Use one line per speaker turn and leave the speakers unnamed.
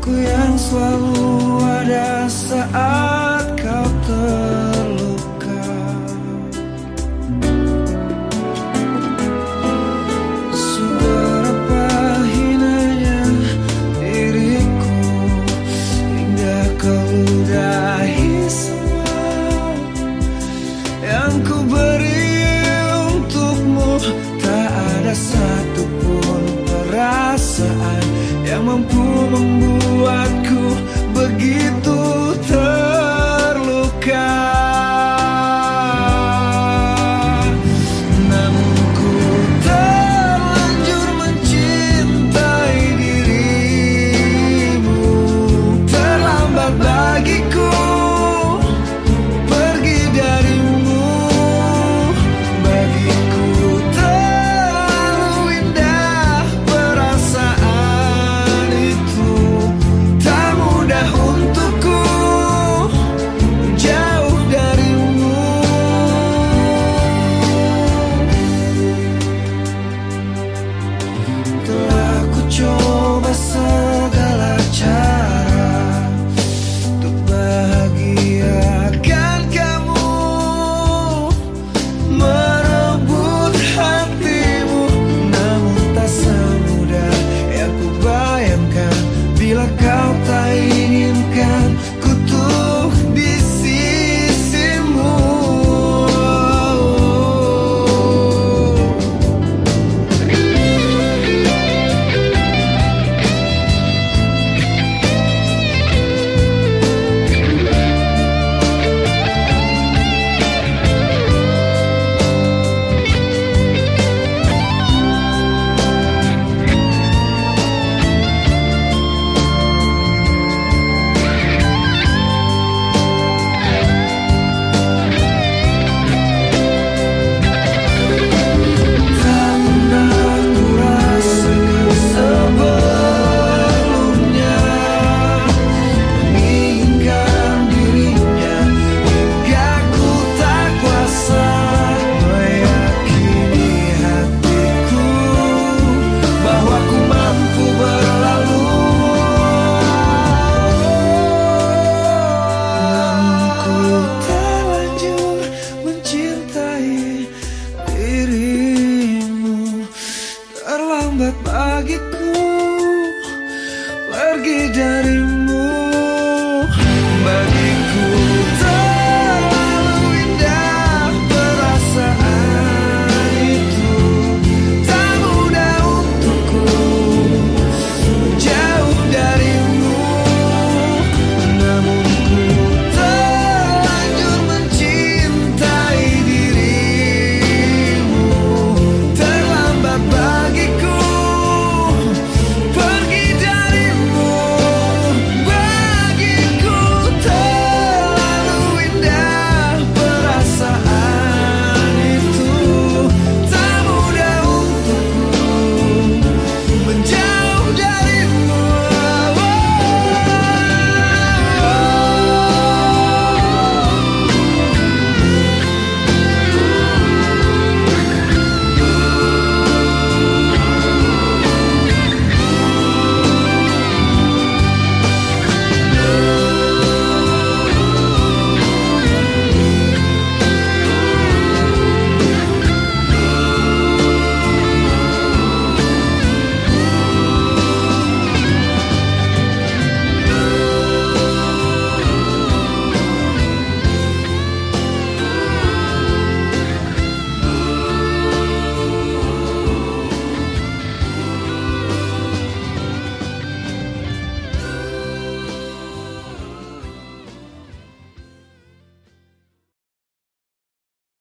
Aku yang selalu ada saat